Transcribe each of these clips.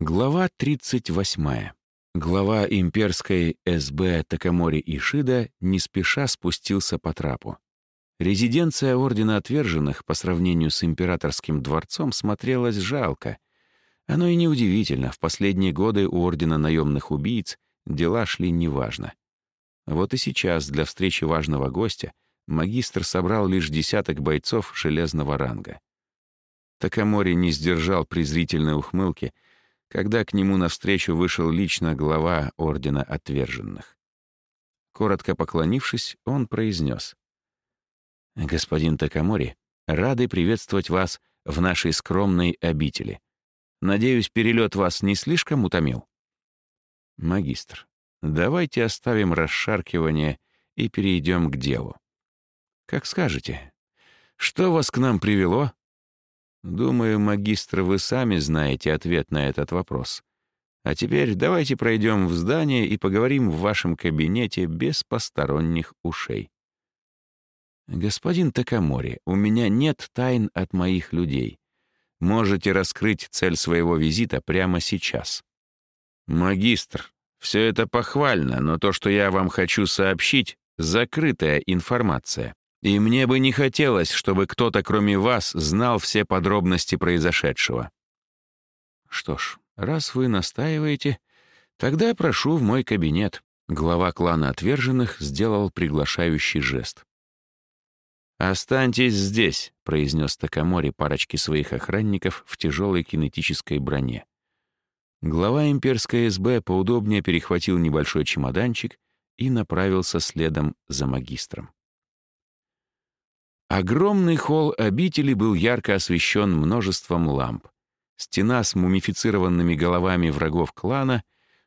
Глава 38. Глава имперской СБ Такамори Ишида не спеша спустился по трапу. Резиденция Ордена Отверженных по сравнению с императорским дворцом смотрелась жалко. Оно и неудивительно, в последние годы у Ордена наемных убийц дела шли неважно. Вот и сейчас для встречи важного гостя магистр собрал лишь десяток бойцов железного ранга. Такамори не сдержал презрительной ухмылки, когда к нему навстречу вышел лично глава Ордена Отверженных. Коротко поклонившись, он произнес. «Господин Такамори, рады приветствовать вас в нашей скромной обители. Надеюсь, перелет вас не слишком утомил?» «Магистр, давайте оставим расшаркивание и перейдем к делу. Как скажете. Что вас к нам привело?» Думаю, магистр, вы сами знаете ответ на этот вопрос. А теперь давайте пройдем в здание и поговорим в вашем кабинете без посторонних ушей. Господин Такамори, у меня нет тайн от моих людей. Можете раскрыть цель своего визита прямо сейчас. Магистр, все это похвально, но то, что я вам хочу сообщить, закрытая информация. И мне бы не хотелось, чтобы кто-то, кроме вас, знал все подробности произошедшего. Что ж, раз вы настаиваете, тогда прошу в мой кабинет. Глава клана отверженных сделал приглашающий жест. «Останьтесь здесь», — произнес Такамори парочке своих охранников в тяжелой кинетической броне. Глава имперской СБ поудобнее перехватил небольшой чемоданчик и направился следом за магистром. Огромный холл обители был ярко освещен множеством ламп. Стена с мумифицированными головами врагов клана,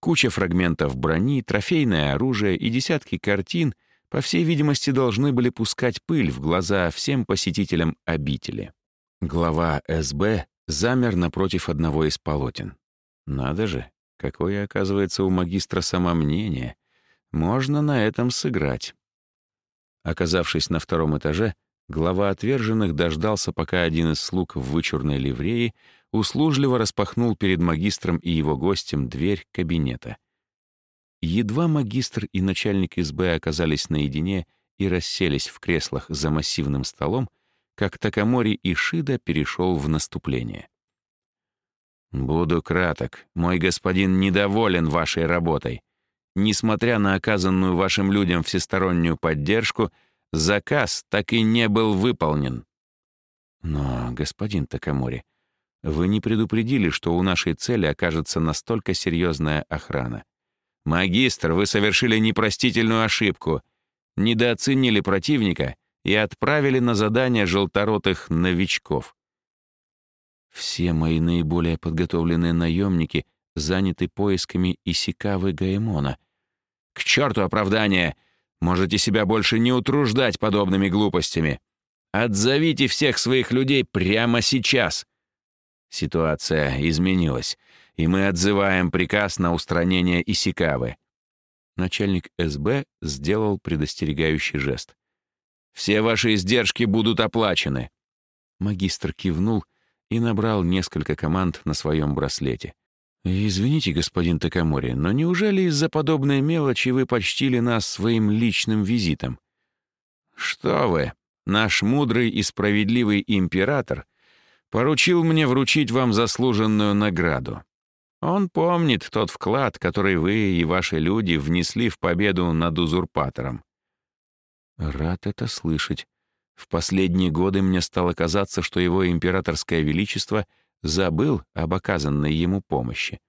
куча фрагментов брони, трофейное оружие и десятки картин, по всей видимости, должны были пускать пыль в глаза всем посетителям обители. Глава СБ замер напротив одного из полотен. Надо же, какое, оказывается, у магистра самомнение. Можно на этом сыграть. Оказавшись на втором этаже, Глава отверженных дождался, пока один из слуг в вычурной ливреи услужливо распахнул перед магистром и его гостем дверь кабинета. Едва магистр и начальник СБ оказались наедине и расселись в креслах за массивным столом, как Такамори Ишида перешел в наступление. «Буду краток. Мой господин недоволен вашей работой. Несмотря на оказанную вашим людям всестороннюю поддержку, Заказ так и не был выполнен. Но, господин Такамори, вы не предупредили, что у нашей цели окажется настолько серьезная охрана. Магистр, вы совершили непростительную ошибку. Недооценили противника и отправили на задание желторотых новичков. Все мои наиболее подготовленные наемники заняты поисками Исикавы Гаэмона. К черту оправдание! Можете себя больше не утруждать подобными глупостями. Отзовите всех своих людей прямо сейчас. Ситуация изменилась, и мы отзываем приказ на устранение Исикавы. Начальник СБ сделал предостерегающий жест. «Все ваши издержки будут оплачены». Магистр кивнул и набрал несколько команд на своем браслете. «Извините, господин Такамори, но неужели из-за подобной мелочи вы почтили нас своим личным визитом?» «Что вы, наш мудрый и справедливый император поручил мне вручить вам заслуженную награду. Он помнит тот вклад, который вы и ваши люди внесли в победу над узурпатором». «Рад это слышать. В последние годы мне стало казаться, что его императорское величество — забыл об оказанной ему помощи.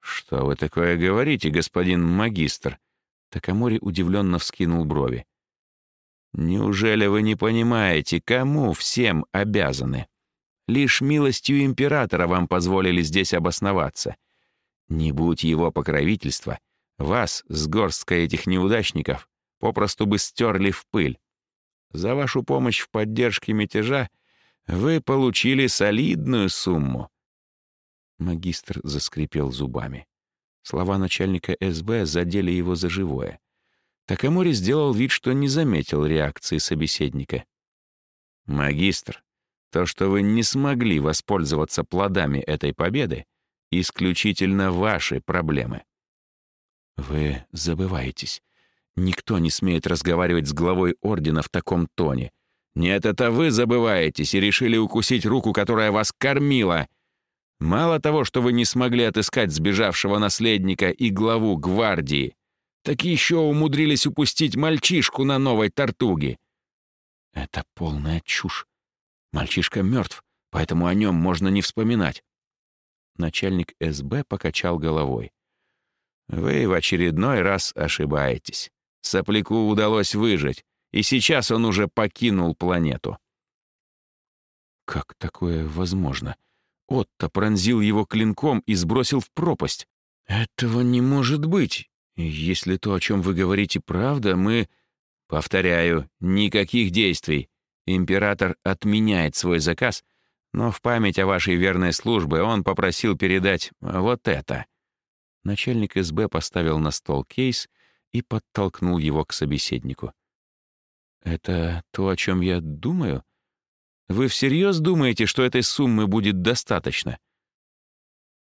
«Что вы такое говорите, господин магистр?» Такамори удивленно вскинул брови. «Неужели вы не понимаете, кому всем обязаны? Лишь милостью императора вам позволили здесь обосноваться. Не будь его покровительства, вас, с горсткой этих неудачников, попросту бы стерли в пыль. За вашу помощь в поддержке мятежа вы получили солидную сумму». Магистр заскрипел зубами. Слова начальника СБ задели его за живое. Такамори сделал вид, что не заметил реакции собеседника. «Магистр, то, что вы не смогли воспользоваться плодами этой победы, исключительно ваши проблемы. Вы забываетесь. Никто не смеет разговаривать с главой ордена в таком тоне. Нет, это вы забываетесь и решили укусить руку, которая вас кормила. Мало того, что вы не смогли отыскать сбежавшего наследника и главу гвардии, так еще умудрились упустить мальчишку на новой тортуге. Это полная чушь. Мальчишка мертв, поэтому о нем можно не вспоминать. Начальник СБ покачал головой. Вы в очередной раз ошибаетесь. Сопляку удалось выжить, и сейчас он уже покинул планету. Как такое возможно? Отто пронзил его клинком и сбросил в пропасть. Этого не может быть. Если то, о чем вы говорите, правда, мы... Повторяю, никаких действий. Император отменяет свой заказ, но в память о вашей верной службе он попросил передать вот это. Начальник СБ поставил на стол кейс и подтолкнул его к собеседнику. «Это то, о чем я думаю? Вы всерьез думаете, что этой суммы будет достаточно?»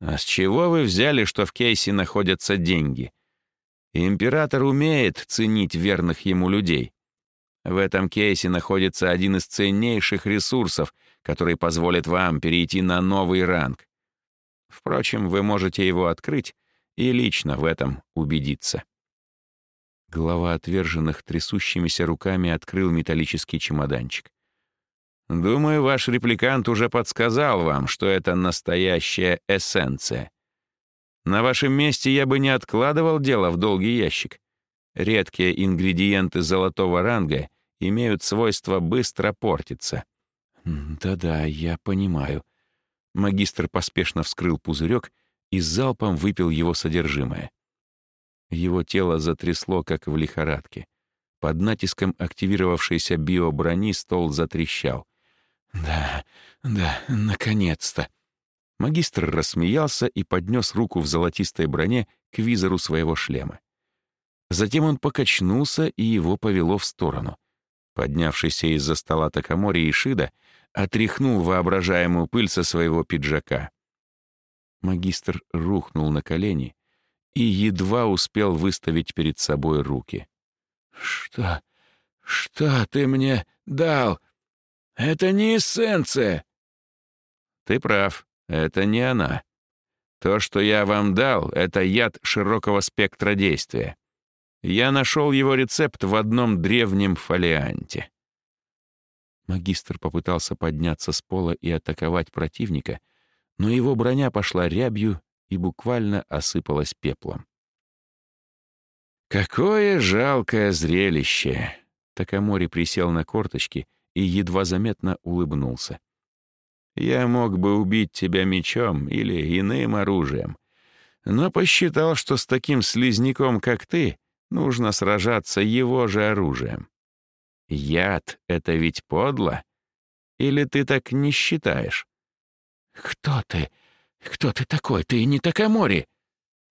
«А с чего вы взяли, что в кейсе находятся деньги?» Император умеет ценить верных ему людей. В этом кейсе находится один из ценнейших ресурсов, который позволит вам перейти на новый ранг. Впрочем, вы можете его открыть и лично в этом убедиться. Глава отверженных трясущимися руками открыл металлический чемоданчик. «Думаю, ваш репликант уже подсказал вам, что это настоящая эссенция. На вашем месте я бы не откладывал дело в долгий ящик. Редкие ингредиенты золотого ранга имеют свойство быстро портиться. Да-да, я понимаю. Магистр поспешно вскрыл пузырек и залпом выпил его содержимое. Его тело затрясло, как в лихорадке. Под натиском активировавшейся биоброни стол затрещал. «Да, да, наконец-то!» Магистр рассмеялся и поднес руку в золотистой броне к визору своего шлема. Затем он покачнулся, и его повело в сторону. Поднявшийся из-за стола Такамори Ишида отряхнул воображаемую пыль со своего пиджака. Магистр рухнул на колени и едва успел выставить перед собой руки. «Что? Что ты мне дал? Это не эссенция!» «Ты прав. Это не она. То, что я вам дал, это яд широкого спектра действия. Я нашел его рецепт в одном древнем фолианте. Магистр попытался подняться с пола и атаковать противника, но его броня пошла рябью и буквально осыпалась пеплом. «Какое жалкое зрелище!» Такамори присел на корточки и едва заметно улыбнулся. Я мог бы убить тебя мечом или иным оружием, но посчитал, что с таким слизняком, как ты, нужно сражаться его же оружием. Яд — это ведь подло? Или ты так не считаешь? Кто ты? Кто ты такой? Ты не Такамори.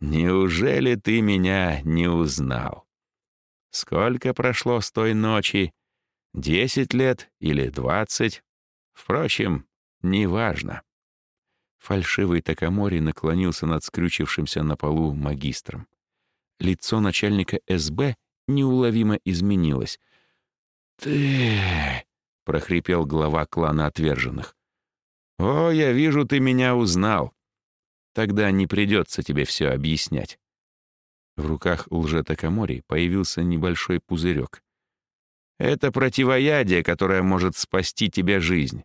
Неужели ты меня не узнал? Сколько прошло с той ночи? Десять лет или двадцать? Впрочем, Неважно. Фальшивый Такамори наклонился над скрючившимся на полу магистром. Лицо начальника СБ неуловимо изменилось. «Ты...» — прохрипел глава клана отверженных. «О, я вижу, ты меня узнал. Тогда не придется тебе все объяснять». В руках лже-такамори появился небольшой пузырек. «Это противоядие, которое может спасти тебе жизнь.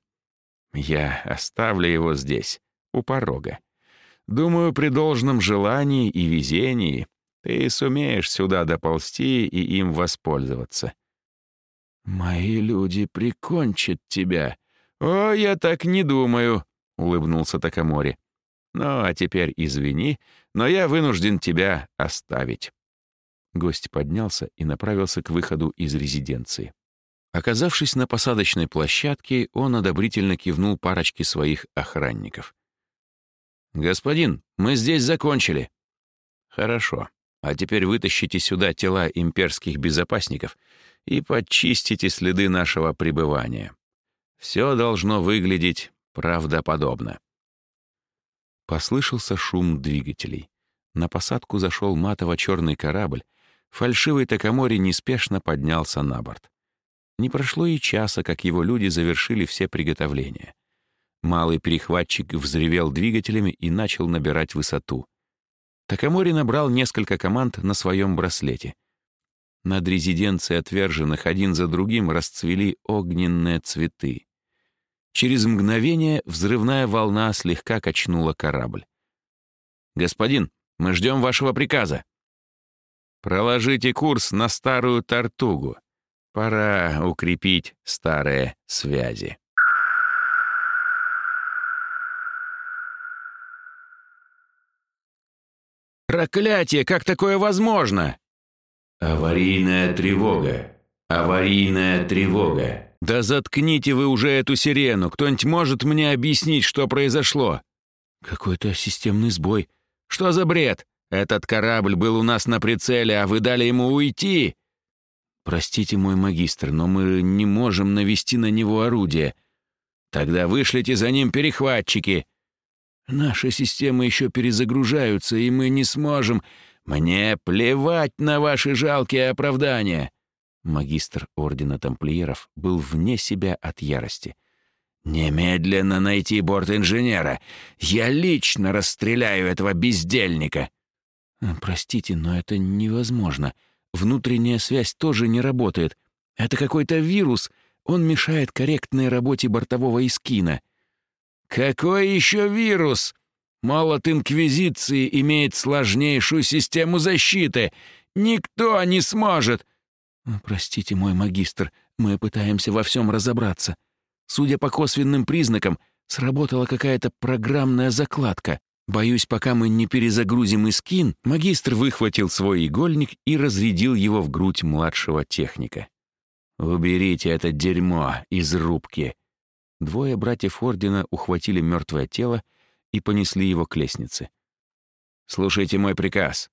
Я оставлю его здесь, у порога. Думаю, при должном желании и везении ты сумеешь сюда доползти и им воспользоваться. «Мои люди прикончат тебя». «О, я так не думаю», — улыбнулся Такамори. «Ну, а теперь извини, но я вынужден тебя оставить». Гость поднялся и направился к выходу из резиденции. Оказавшись на посадочной площадке, он одобрительно кивнул парочке своих охранников. «Господин, мы здесь закончили». «Хорошо. А теперь вытащите сюда тела имперских безопасников и подчистите следы нашего пребывания. Все должно выглядеть правдоподобно». Послышался шум двигателей. На посадку зашел матово-черный корабль. Фальшивый Такамори неспешно поднялся на борт. Не прошло и часа, как его люди завершили все приготовления. Малый перехватчик взревел двигателями и начал набирать высоту. Такамори набрал несколько команд на своем браслете. Над резиденцией отверженных один за другим расцвели огненные цветы. Через мгновение взрывная волна слегка качнула корабль. «Господин, мы ждем вашего приказа». «Проложите курс на старую Тартугу. Пора укрепить старые связи». «Проклятие! Как такое возможно?» «Аварийная тревога! Аварийная тревога!» «Да заткните вы уже эту сирену! Кто-нибудь может мне объяснить, что произошло?» «Какой-то системный сбой. Что за бред? Этот корабль был у нас на прицеле, а вы дали ему уйти!» «Простите, мой магистр, но мы не можем навести на него орудие. Тогда вышлите за ним перехватчики. Наши системы еще перезагружаются, и мы не сможем. Мне плевать на ваши жалкие оправдания!» Магистр Ордена Тамплиеров был вне себя от ярости. «Немедленно найти борт-инженера! Я лично расстреляю этого бездельника!» «Э, «Простите, но это невозможно. Внутренняя связь тоже не работает. Это какой-то вирус. Он мешает корректной работе бортового эскина». «Какой еще вирус? Молот Инквизиции имеет сложнейшую систему защиты. Никто не сможет...» «Простите, мой магистр, мы пытаемся во всем разобраться. Судя по косвенным признакам, сработала какая-то программная закладка. Боюсь, пока мы не перезагрузим искин, магистр выхватил свой игольник и разрядил его в грудь младшего техника. «Уберите это дерьмо из рубки!» Двое братьев Ордена ухватили мертвое тело и понесли его к лестнице. «Слушайте мой приказ.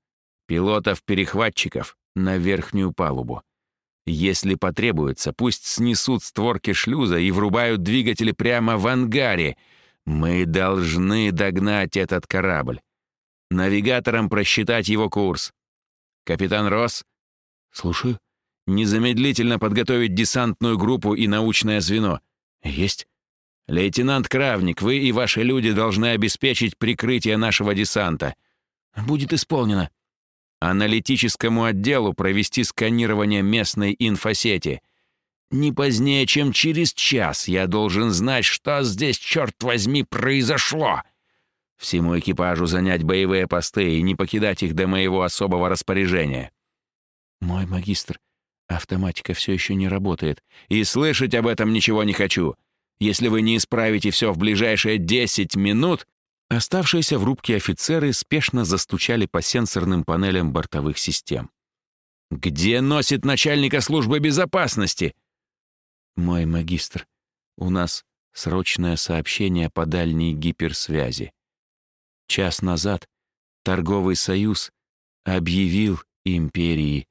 Пилотов-перехватчиков на верхнюю палубу. Если потребуется, пусть снесут створки шлюза и врубают двигатели прямо в ангаре. Мы должны догнать этот корабль. Навигаторам просчитать его курс. Капитан Росс? Слушаю. Незамедлительно подготовить десантную группу и научное звено. Есть. Лейтенант Кравник, вы и ваши люди должны обеспечить прикрытие нашего десанта. Будет исполнено аналитическому отделу провести сканирование местной инфосети. Не позднее, чем через час я должен знать, что здесь, черт возьми, произошло. Всему экипажу занять боевые посты и не покидать их до моего особого распоряжения. Мой магистр, автоматика все еще не работает, и слышать об этом ничего не хочу. Если вы не исправите все в ближайшие десять минут, Оставшиеся в рубке офицеры спешно застучали по сенсорным панелям бортовых систем. «Где носит начальника службы безопасности?» «Мой магистр, у нас срочное сообщение по дальней гиперсвязи. Час назад торговый союз объявил империи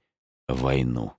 войну».